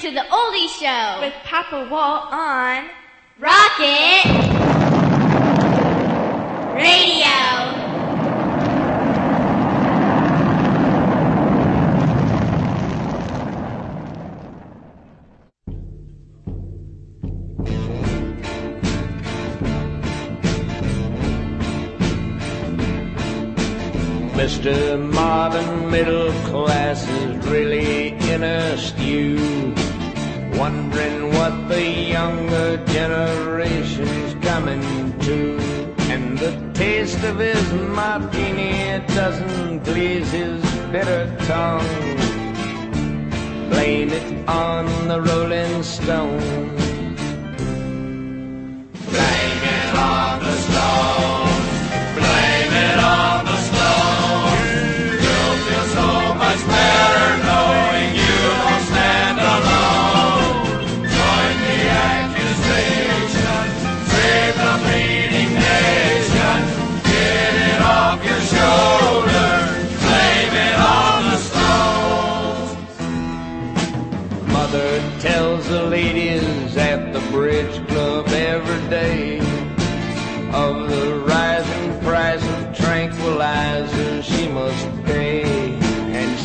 to the Oldie Show with Papa Walt on Rocket Radio. Mr. Modern Middle Class is really in a stew, wondering what the younger generation's coming to. And the taste of his martini doesn't please his bitter tongue. Blame it on the Rolling Stones. Blame it on the Stones.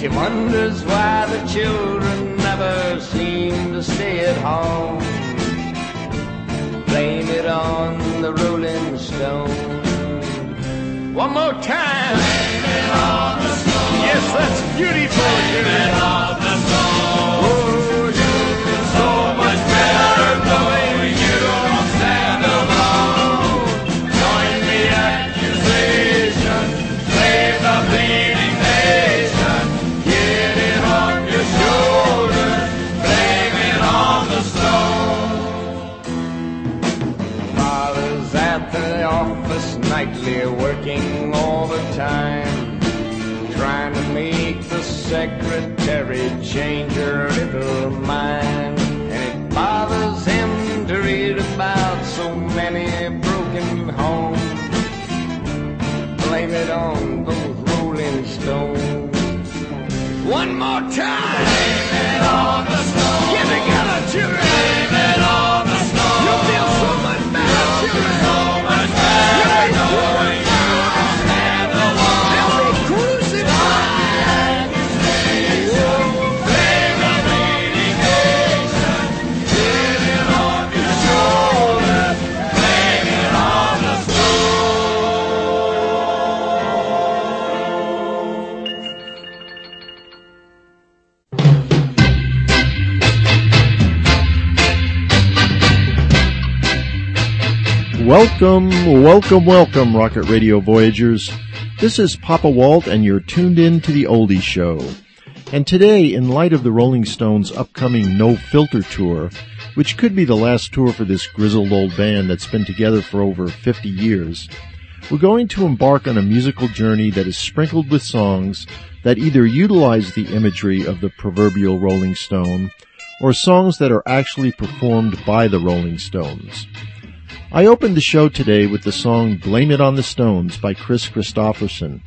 She wonders why the children never seem to stay at home. Blame it on the Rolling Stones. One more time. Blame it on the Stones. Yes, that's beautiful. Working all the time. Trying to make the secretary change her little mind. Welcome, welcome, welcome, Rocket Radio Voyagers. This is Papa Walt, and you're tuned in to the Oldie Show. And today, in light of the Rolling Stones' upcoming No Filter tour, which could be the last tour for this grizzled old band that's been together for over 50 years, we're going to embark on a musical journey that is sprinkled with songs that either utilize the imagery of the proverbial Rolling Stone or songs that are actually performed by the Rolling Stones. I opened the show today with the song Blame It on the Stones by Kris Kristofferson,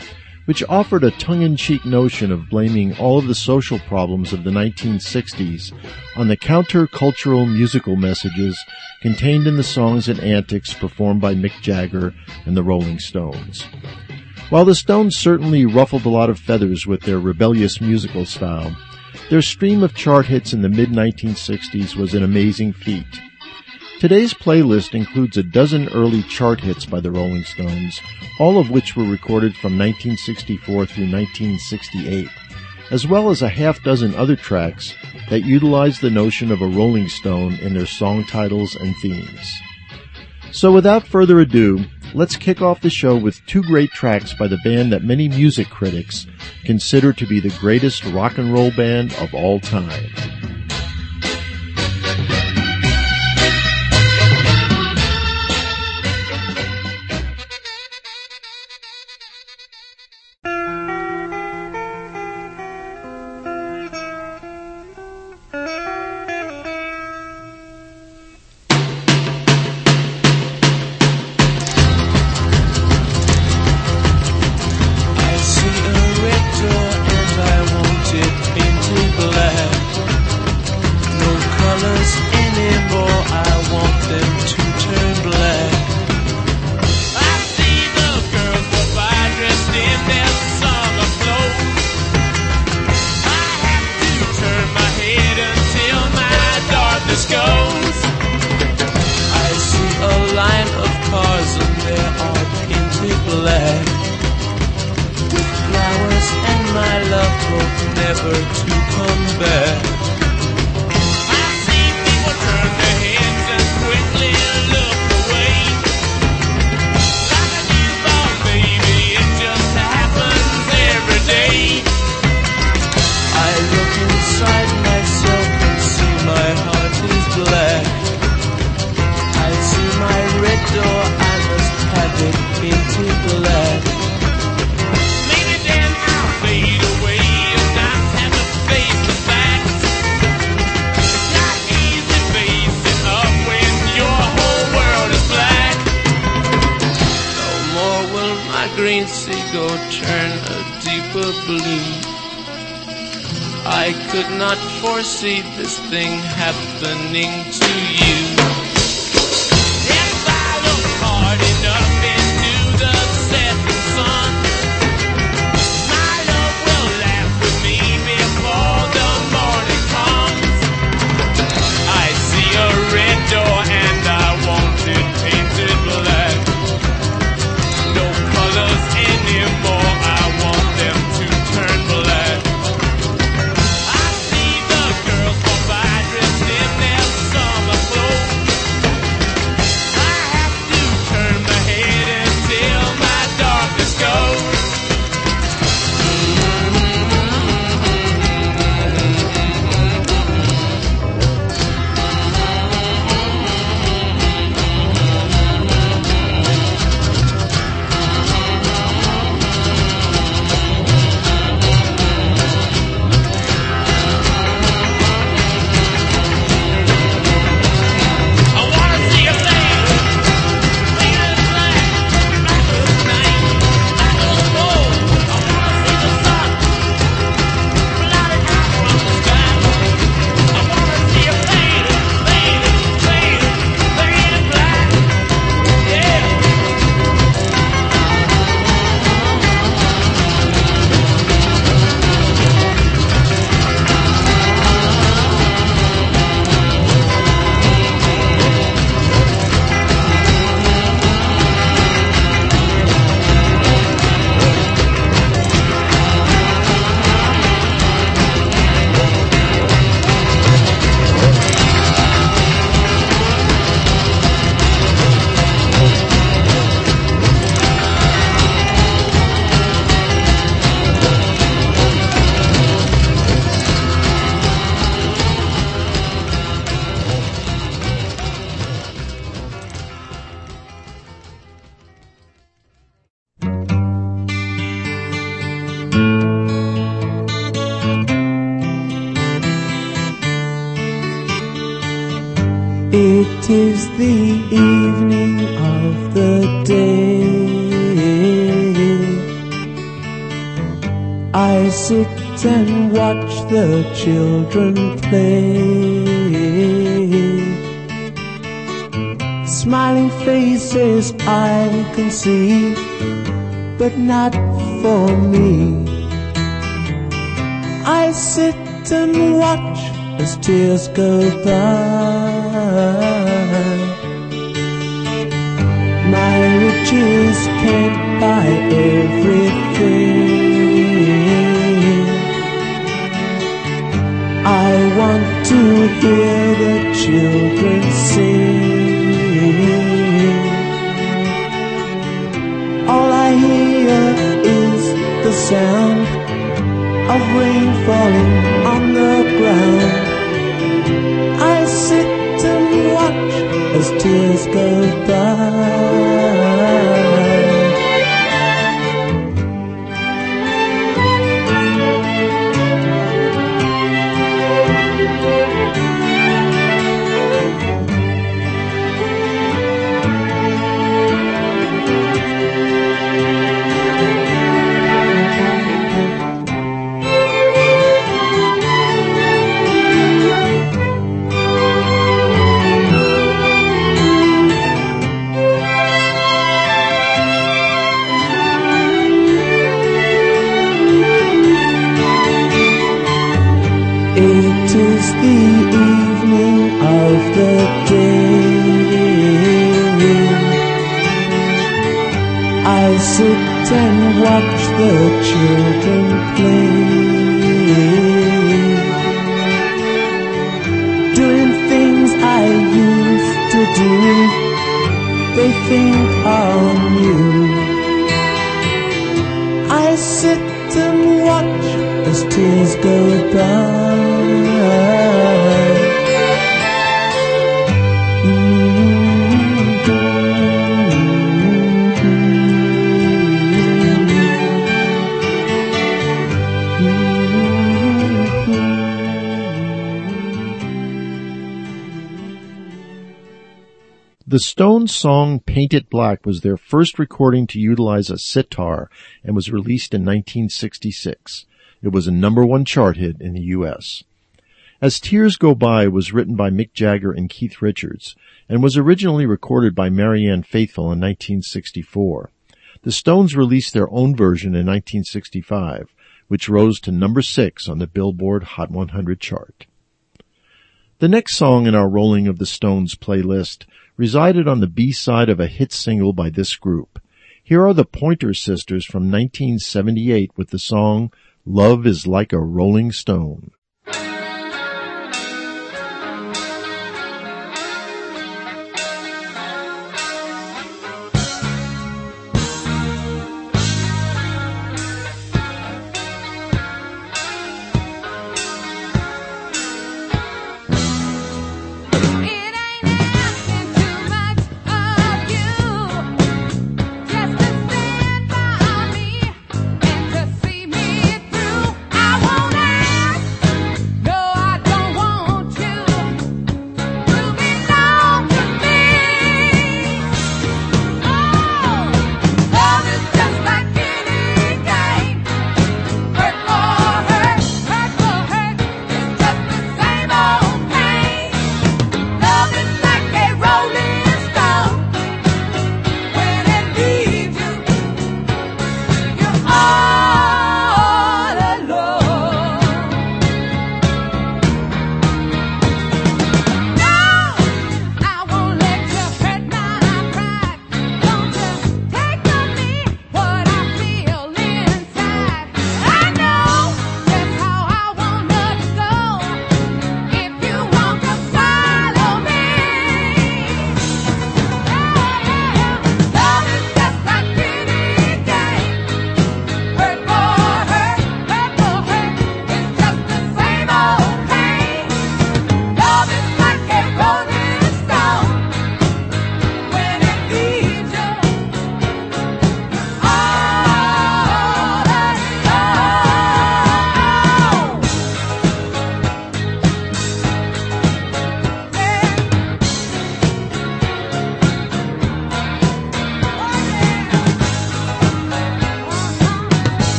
which offered a tongue-in-cheek notion of blaming all of the social problems of the 1960s on the countercultural musical messages contained in the songs and antics performed by Mick Jagger and the Rolling Stones. While the Stones certainly ruffled a lot of feathers with their rebellious musical style, their stream of chart hits in the mid-1960s was an amazing feat. Today's playlist includes a dozen early chart hits by the Rolling Stones, all of which were recorded from 1964 through 1968, as well as a half dozen other tracks that utilize the notion of a Rolling Stone in their song titles and themes. So without further ado, let's kick off the show with two great tracks by the band that many music critics consider to be the greatest rock and roll band of all time. children play. Smiling faces I can see, but not for me. I sit and watch as tears go by. My riches can't buy everything. I want to hear the children sing. All I hear is the sound of rain falling on the ground. I sit and watch as tears go by. the children playing, doing things I used to do. They think I'm. The Stones song Paint It Black was their first recording to utilize a sitar and was released in 1966. It was a number one chart hit in the US. As Tears Go By was written by Mick Jagger and Keith Richards and was originally recorded by Marianne Faithfull in 1964. The Stones released their own version in 1965, which rose to number six on the Billboard Hot 100 chart. The next song in our Rolling of the Stones playlist resided on the B-side of a hit single by this group. Here are the Pointer Sisters from 1978 with the song Love is Like a Rolling Stone.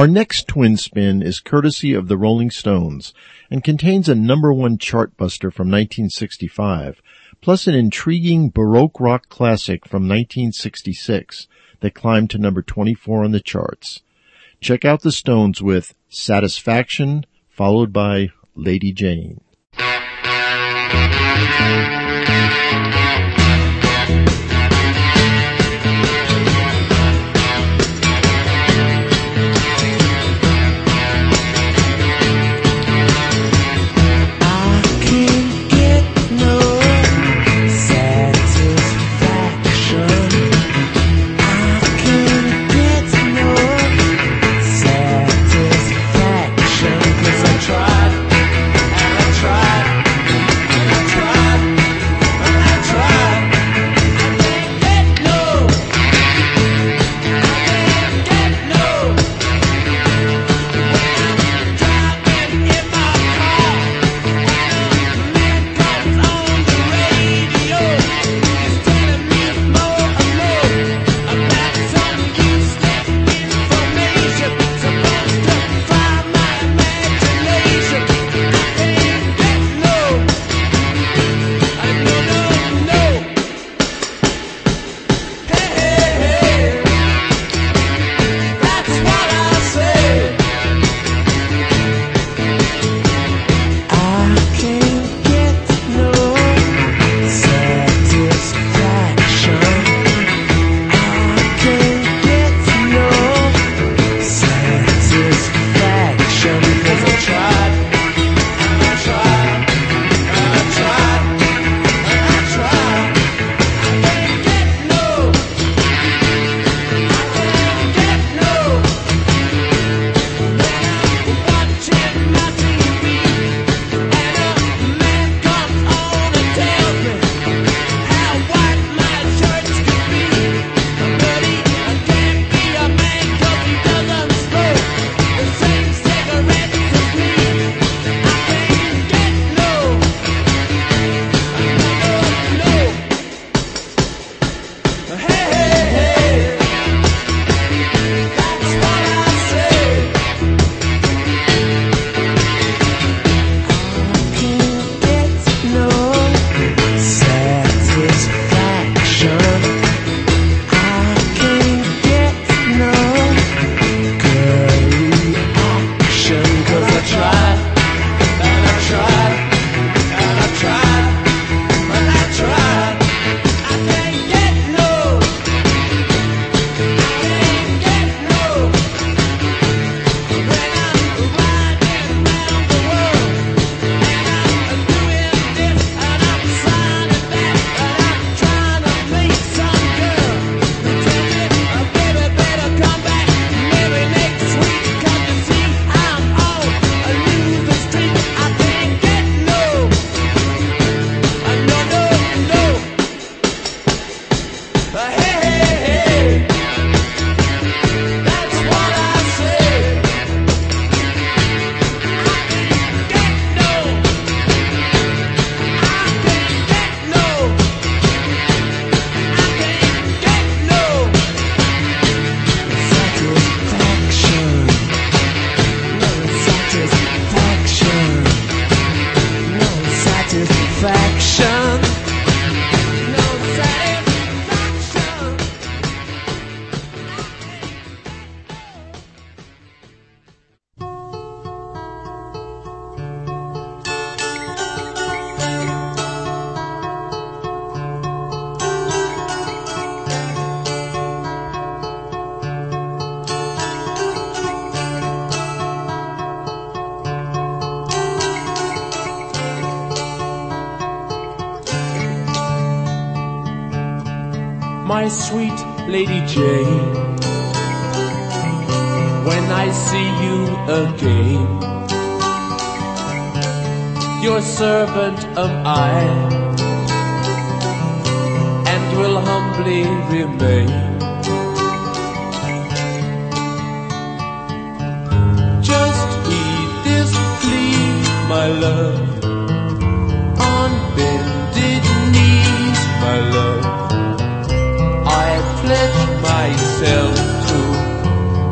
Our next twin spin is courtesy of the Rolling Stones and contains a number one chartbuster from 1965, plus an intriguing Baroque rock classic from 1966 that climbed to number 24 on the charts. Check out the Stones with Satisfaction followed by Lady Jane.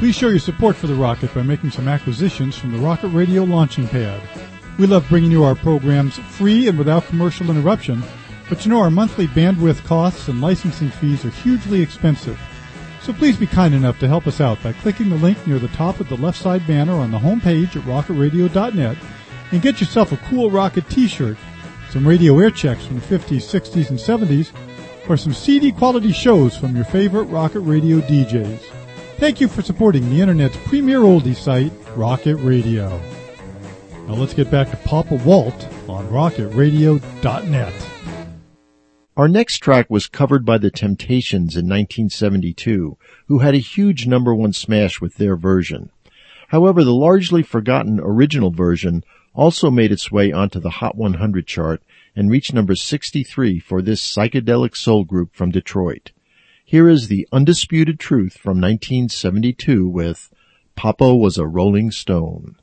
Please show your support for the Rocket by making some acquisitions from the Rocket Radio launching pad. We love bringing you our programs free and without commercial interruption, but you know our monthly bandwidth costs and licensing fees are hugely expensive. So please be kind enough to help us out by clicking the link near the top of the left side banner on the home page at rocketradio.net and get yourself a cool Rocket t-shirt, some radio air checks from the 50s, 60s, and 70s, or some CD quality shows from your favorite Rocket Radio DJs. Thank you for supporting the Internet's premier oldie site, Rocket Radio. Now let's get back to Papa Walt on rocketradio.net. Our next track was covered by the Temptations in 1972, who had a huge number one smash with their version. However, the largely forgotten original version also made its way onto the Hot 100 chart and reached number 63 for this psychedelic soul group from Detroit. Here is the undisputed truth from 1972 with Papa was a Rolling Stone.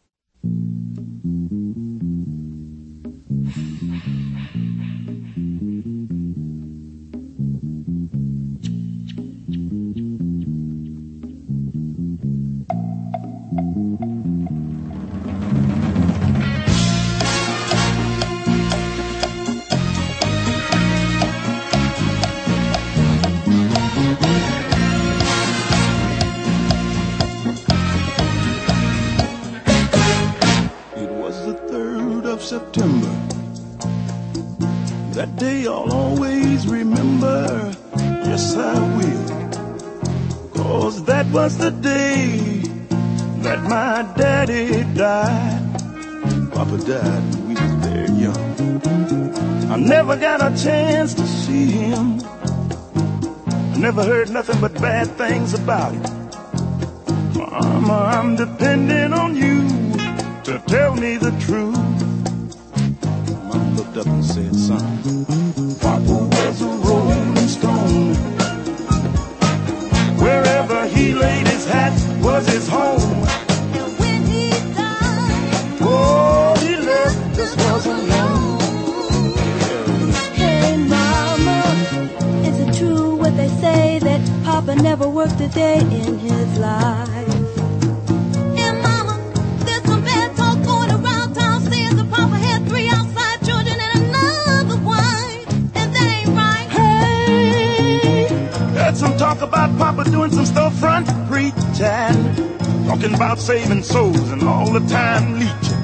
September. That day I'll always remember. Yes, I will. Cause that was the day that my daddy died. Papa died when we was very young. I never got a chance to see him. I never heard nothing but bad things about him. Mama, I'm depending on you to tell me the truth. Up and said, son, Papa was a rolling stone. Wherever he laid his hat was his home. Oh, he left this was alone. Hey mama, is it true what they say that Papa never worked a day in his saving souls and all the time leeching.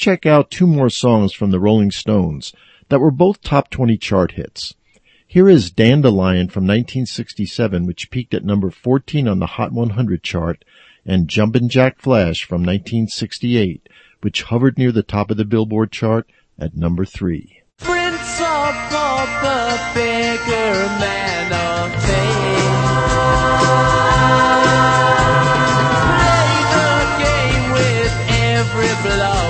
Check out two more songs from the Rolling Stones that were both top 20 chart hits. Here is Dandelion from 1967, which peaked at number 14 on the Hot 100 chart, and Jumpin' Jack Flash from 1968, which hovered near the top of the Billboard chart at number 3. Prince of the bigger man of Play the game with every blow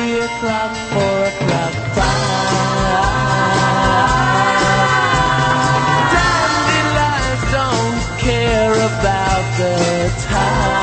three o'clock, four o'clock, five. Dandelions don't care about the time.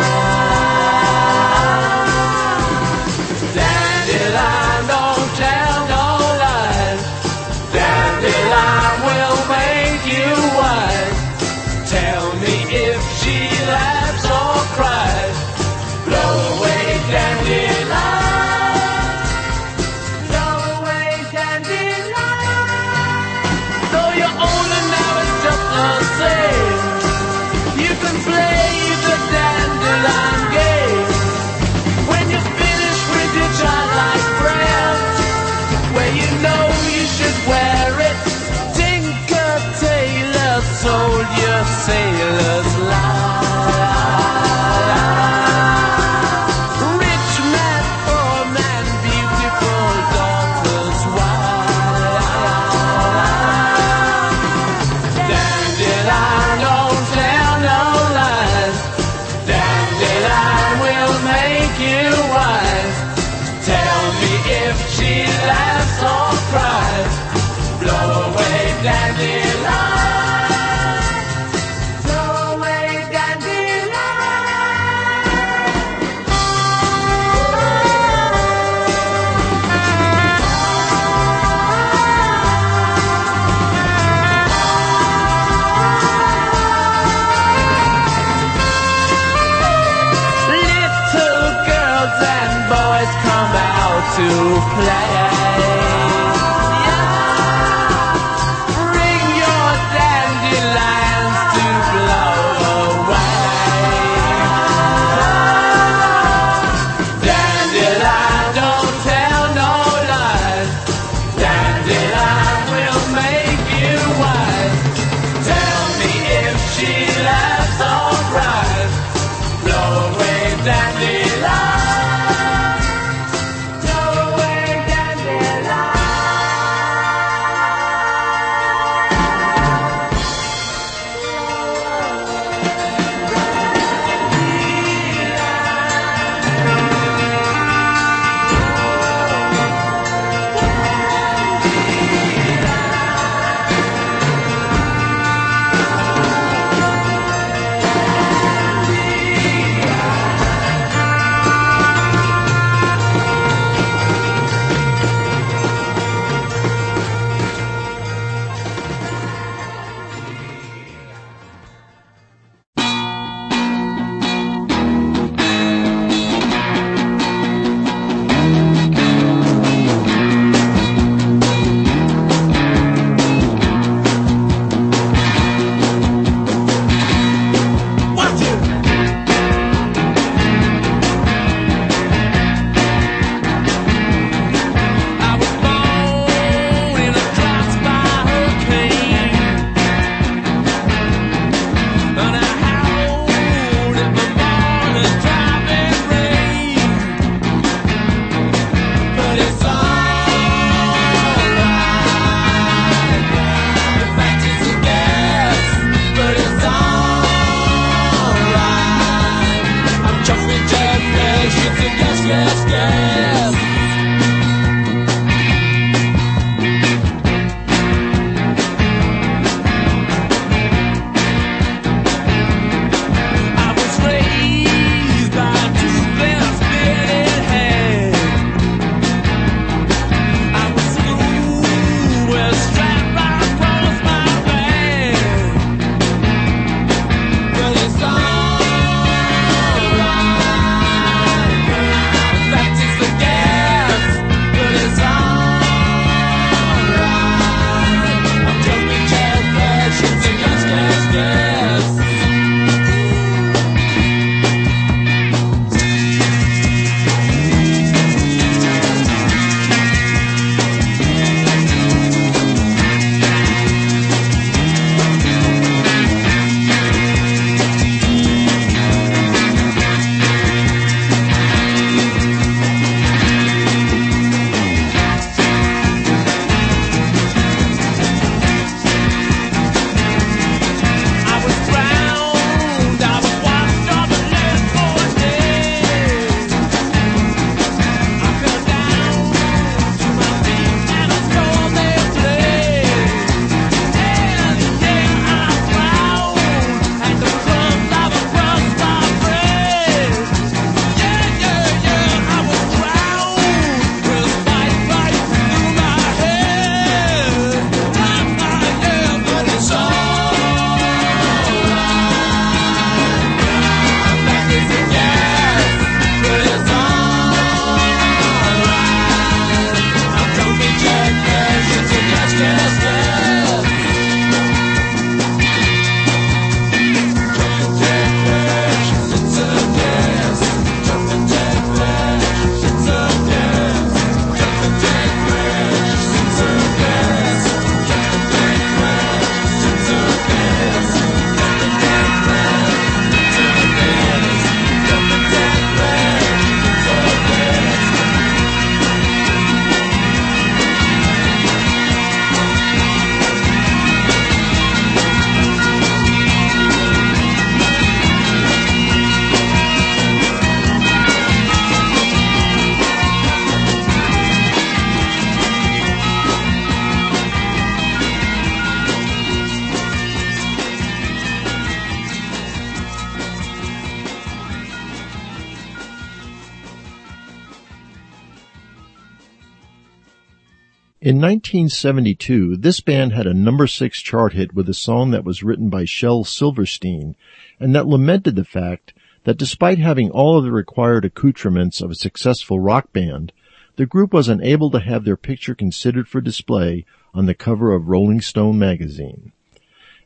In 1972, this band had a number six chart hit with a song that was written by Shel Silverstein and that lamented the fact that despite having all of the required accoutrements of a successful rock band, the group was unable to have their picture considered for display on the cover of Rolling Stone magazine.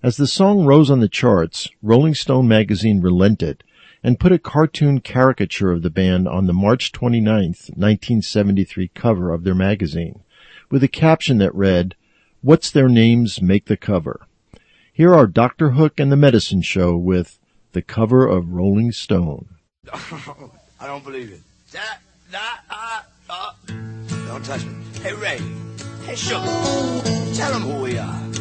As the song rose on the charts, Rolling Stone magazine relented and put a cartoon caricature of the band on the March 29, 1973 cover of their magazine with a caption that read, What's Their Names Make the Cover. Here are Dr. Hook and the Medicine Show with the cover of Rolling Stone. I don't believe it. That, that, uh, uh. Don't touch me. Hey, Ray. Hey, Sugar. Tell them who we are.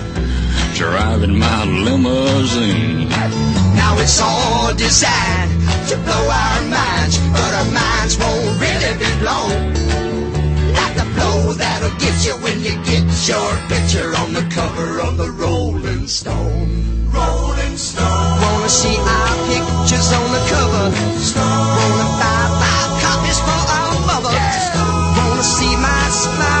driving my limousine. Now it's all designed to blow our minds, but our minds won't really be blown. Like the blow that'll get you when you get your picture on the cover of the Rolling Stone. Rolling Stone. Wanna see our pictures on the cover? Stone. Wanna buy five copies for our mother? Wanna see my smiling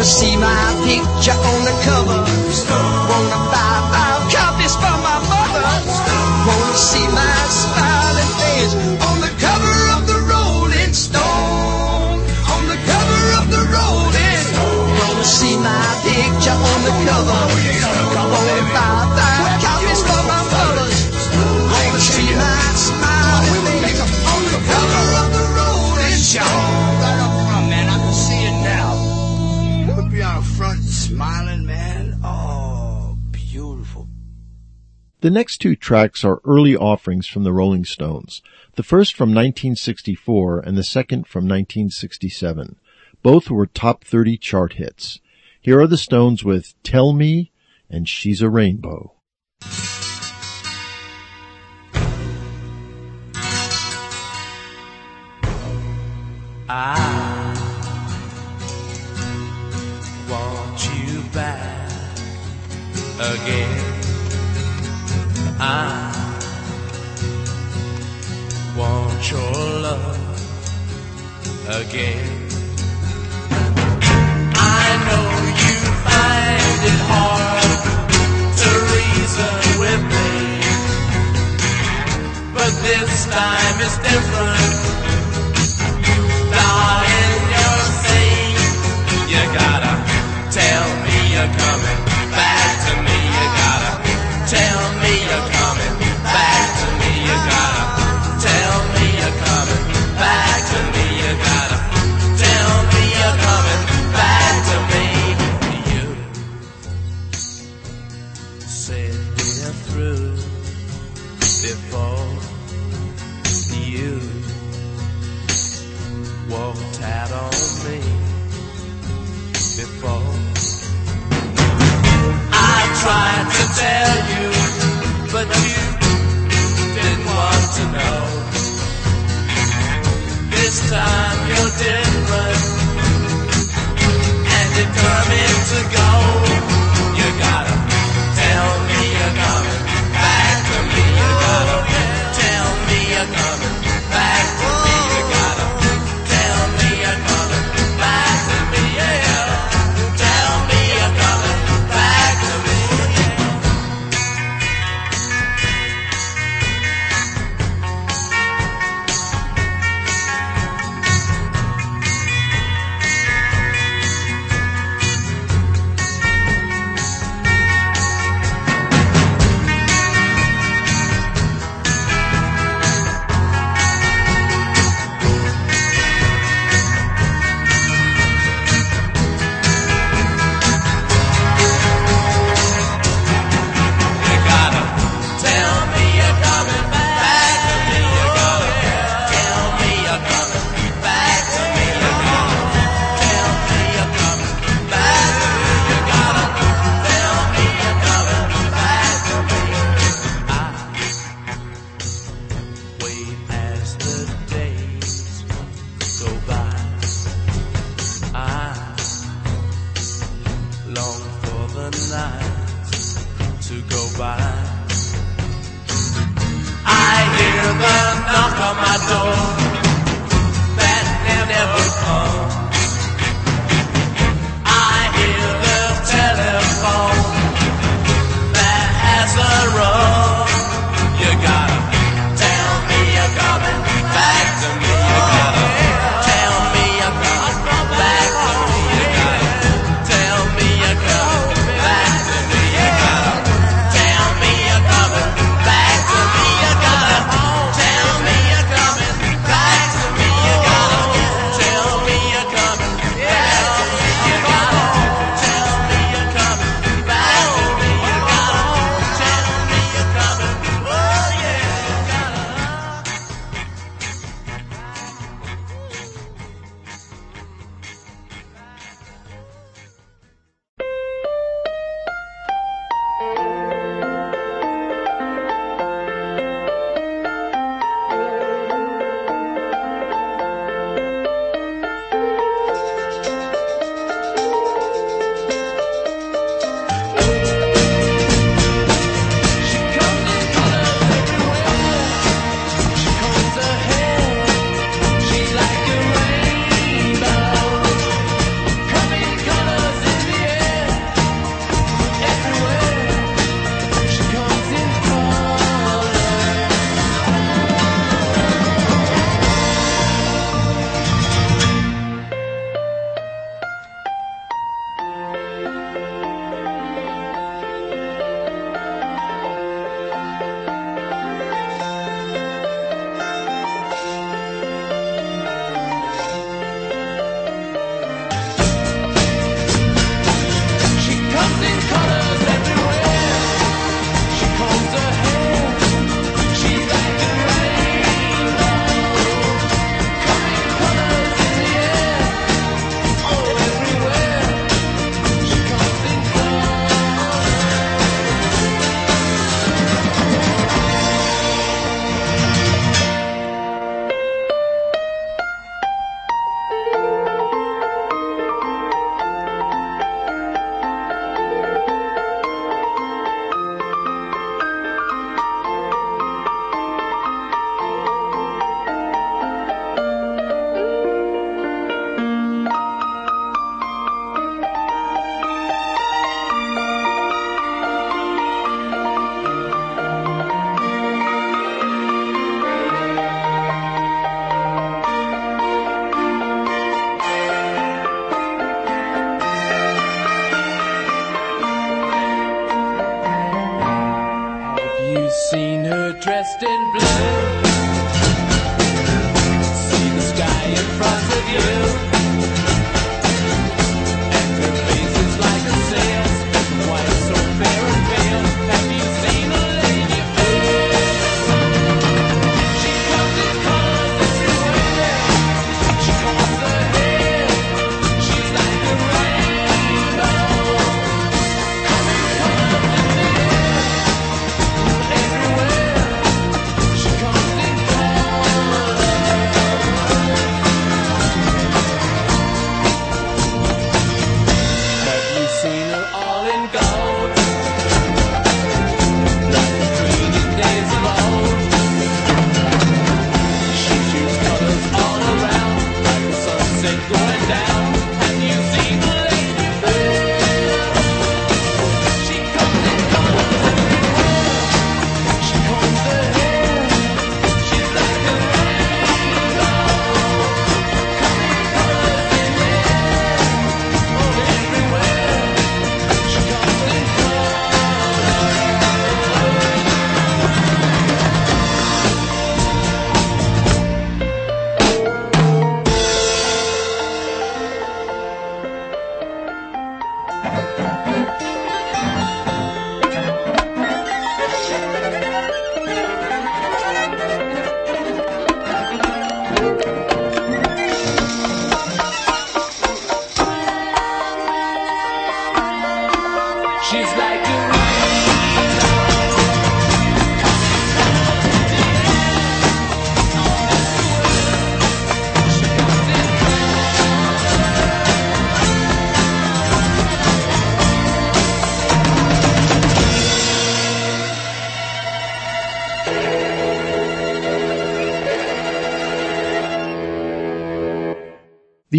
Wanna see my picture on the cover? Wanna buy five copies for my mother? Wanna see my smiling face on the cover of the Rolling Stone? On the cover of the Rolling Stone. Wanna see my picture on the cover? The next two tracks are early offerings from the Rolling Stones. The first from 1964 and the second from 1967. Both were top 30 chart hits. Here are the Stones with Tell Me and She's a Rainbow. I want you back again. I want your love again. I know you find it hard to reason with me, but this time is different. value, but you didn't want to know. This time you're different, and you're coming to go.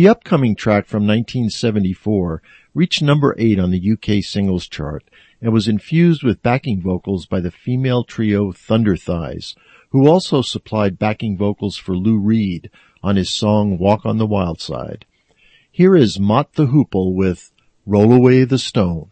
The upcoming track from 1974 reached number 8 on the UK singles chart and was infused with backing vocals by the female trio Thunder Thighs, who also supplied backing vocals for Lou Reed on his song Walk on the Wild Side. Here is Mott the Hoople with Roll Away the Stone.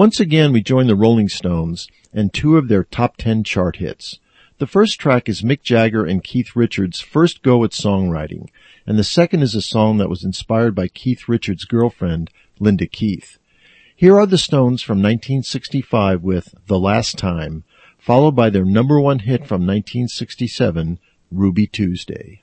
Once again, we join the Rolling Stones and two of their top 10 chart hits. The first track is Mick Jagger and Keith Richards' first go at songwriting, and the second is a song that was inspired by Keith Richards' girlfriend, Linda Keith. Here are the Stones from 1965 with The Last Time, followed by their number one hit from 1967, Ruby Tuesday.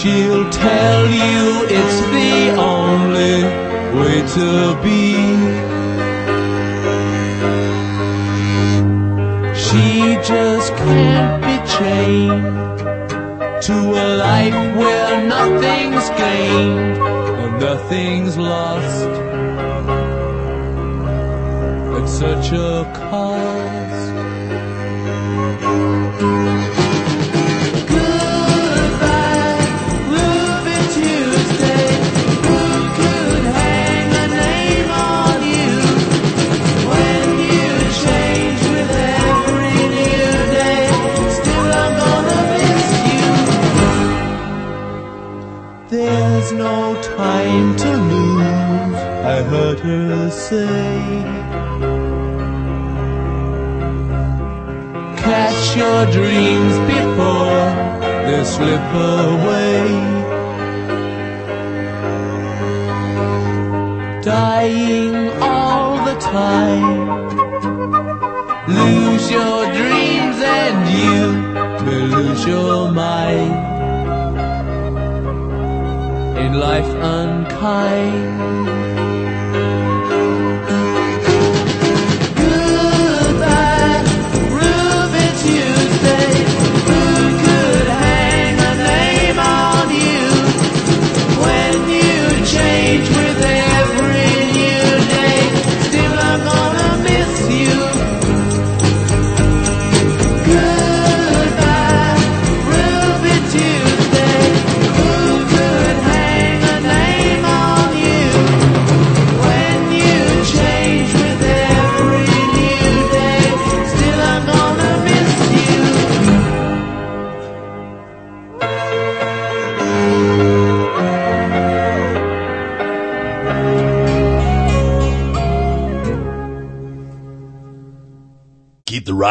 She'll tell you it's the only way to be. She just can't be chained to a life where nothing's gained and nothing's lost at such a say. Catch your dreams before they slip away. Dying all the time. Lose your dreams and you will lose your mind. In life unkind.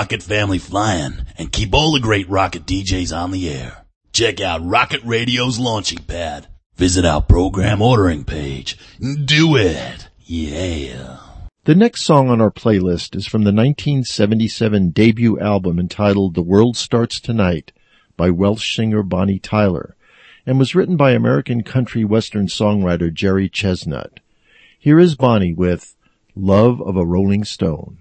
Rocket family flying and keep all the great Rocket DJs on the air. Check out Rocket Radio's launching pad. Visit our program ordering page. Do it. Yeah. The next song on our playlist is from the 1977 debut album entitled The World Starts Tonight by Welsh singer Bonnie Tyler and was written by American country western songwriter Jerry Chesnut. Here is Bonnie with Love of a Rolling Stone.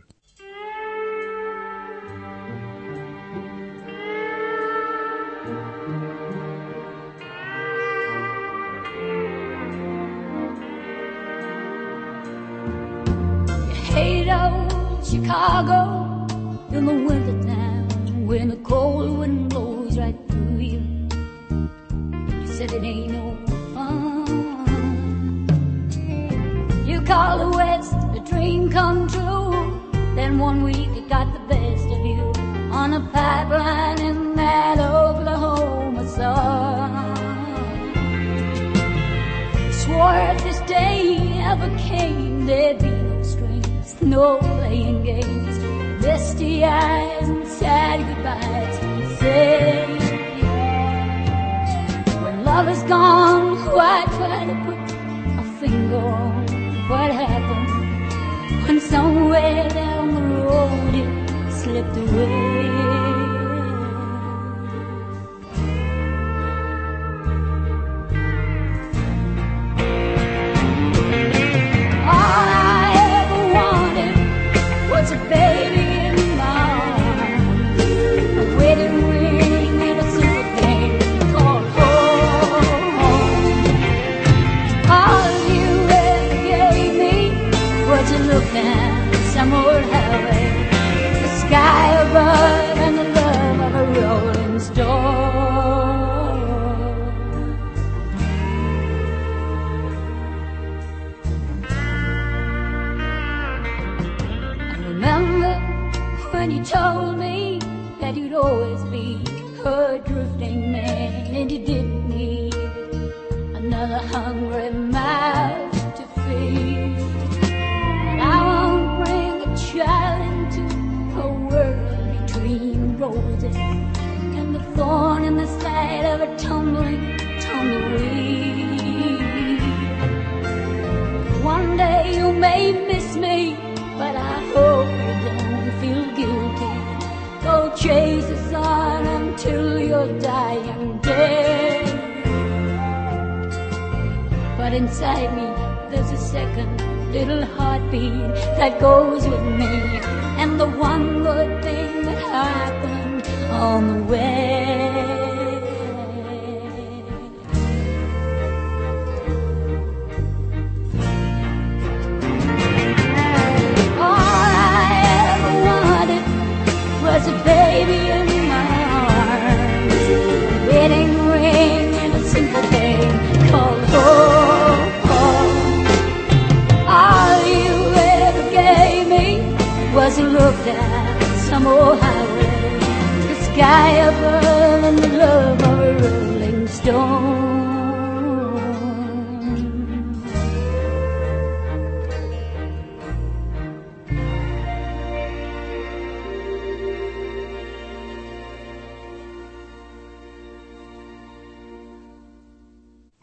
Chicago in the wintertime when the cold wind blows right through you. You said it ain't no fun. You call the West a dream come true. Then one week it got the best of you on a pipeline in that Oklahoma sun. Swore if this day ever came, there'd be no playing games. Misty eyes and sad goodbyes. Say, when love is gone, why try to put a finger on what happened when somewhere down the road it slipped away?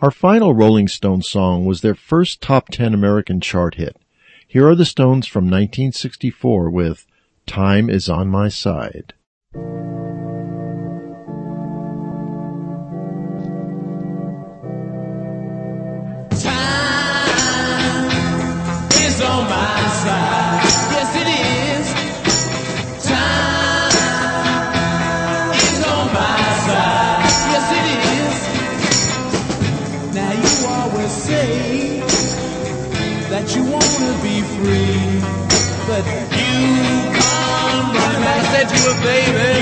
Our final Rolling Stones song was their first top 10 American chart hit. Here are the Stones from 1964 with Time is on My Side. baby.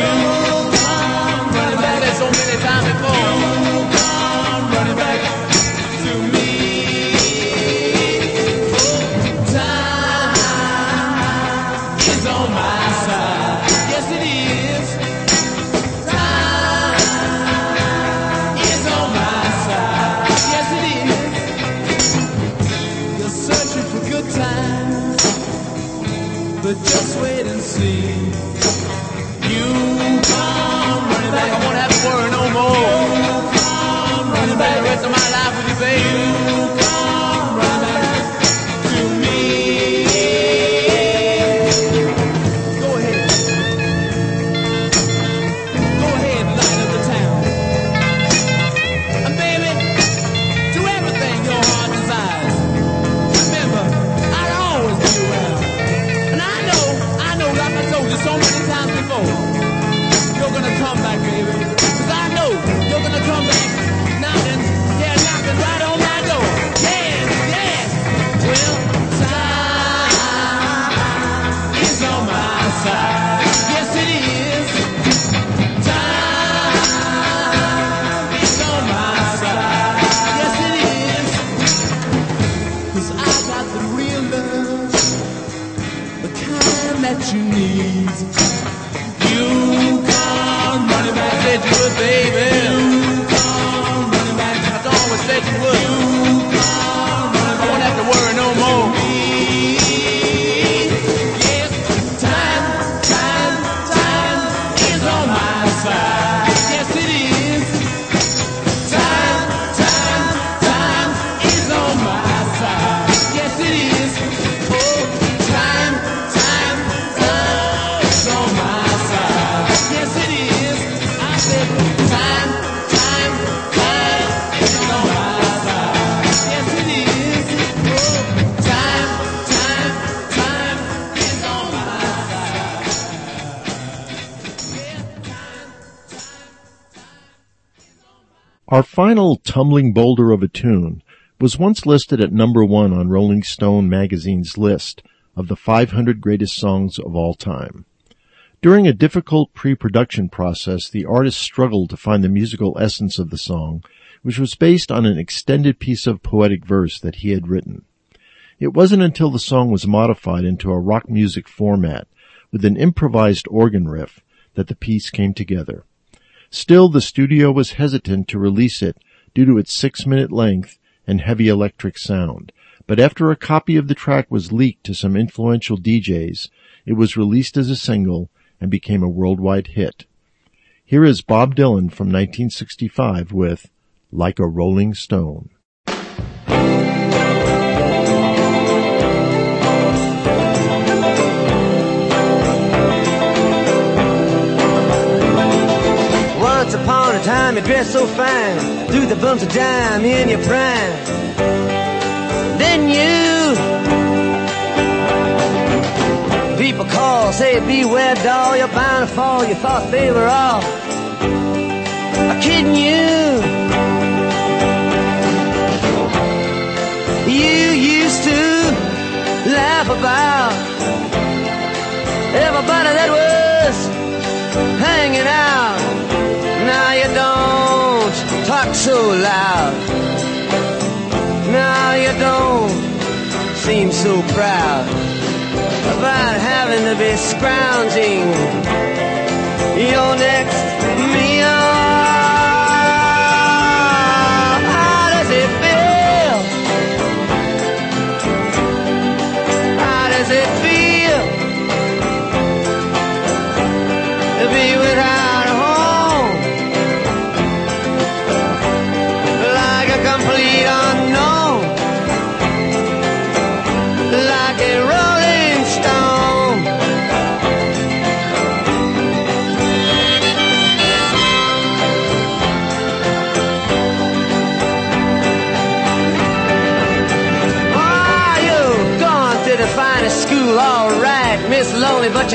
outside. Our final tumbling boulder of a tune was once listed at number one on Rolling Stone magazine's list of the 500 greatest songs of all time. During a difficult pre-production process, the artist struggled to find the musical essence of the song, which was based on an extended piece of poetic verse that he had written. It wasn't until the song was modified into a rock music format with an improvised organ riff that the piece came together. Still, the studio was hesitant to release it due to its six-minute length and heavy electric sound. But after a copy of the track was leaked to some influential DJs, it was released as a single and became a worldwide hit. Here is Bob Dylan from 1965 with Like a Rolling Stone. Time you dress so fine, through the bumps of dime in your prime. Then you, people call, say beware doll, you're bound to fall. You thought they were all kidding you. You used to laugh about everybody that was hanging out. Now you don't talk so loud. Now you don't seem so proud about having to be scrounging your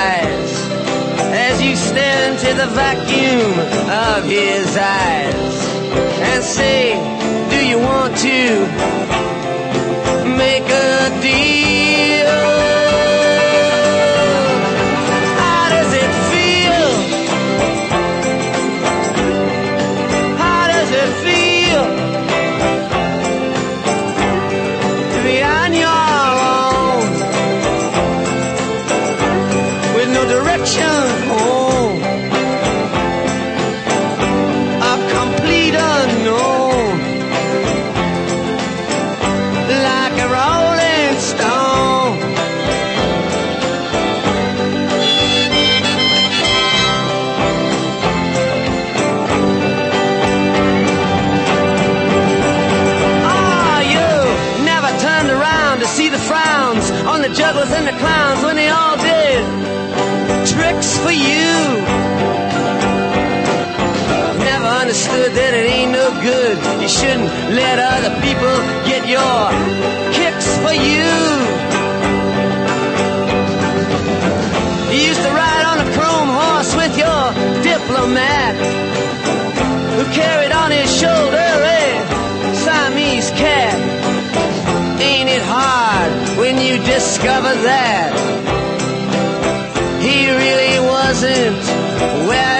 alibis as you stare into the vacuum of his eyes and say, Do you want to make a deal? For you. Never understood that it ain't no good. You shouldn't let other people get your kicks for you. You used to ride on a chrome horse with your diplomat who carried on his shoulder a Siamese cat. Ain't it hard when you discover that wasn't where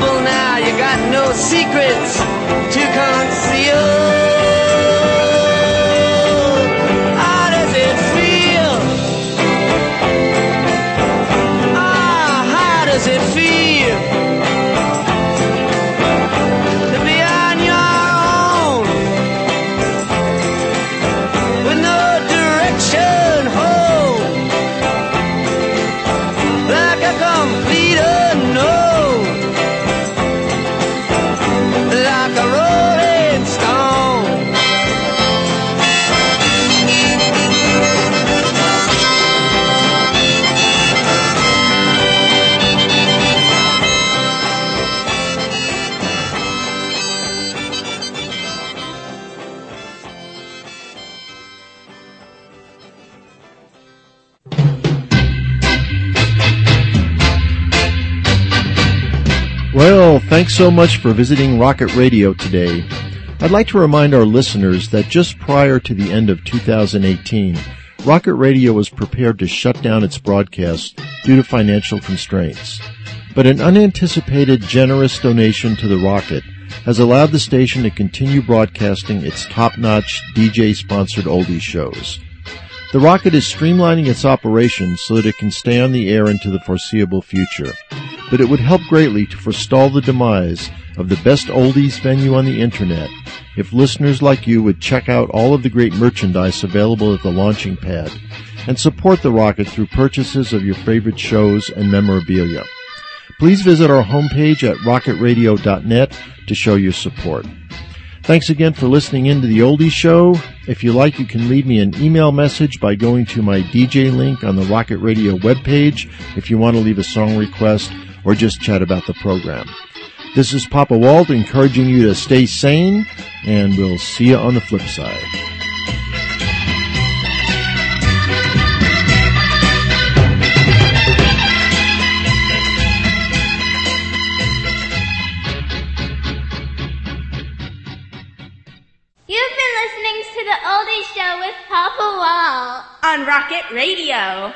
Now. Now you got no secrets to conceal. So much for visiting Rocket Radio today. I'd like to remind our listeners that just prior to the end of 2018, Rocket Radio was prepared to shut down its broadcast due to financial constraints. But an unanticipated generous donation to the Rocket has allowed the station to continue broadcasting its top-notch DJ-sponsored oldies shows. The Rocket is streamlining its operations so that it can stay on the air into the foreseeable future. But it would help greatly to forestall the demise of the best oldies venue on the internet if listeners like you would check out all of the great merchandise available at the launching pad and support the Rocket through purchases of your favorite shows and memorabilia. Please visit our homepage at rocketradio.net to show your support. Thanks again for listening in to the Oldie Show. If you like, you can leave me an email message by going to my DJ link on the Rocket Radio webpage if you want to leave a song request or just chat about the program. This is Papa Walt encouraging you to stay sane, and we'll see you on the flip side. You've been listening to the Oldie Show with Papa Wall on Rocket Radio.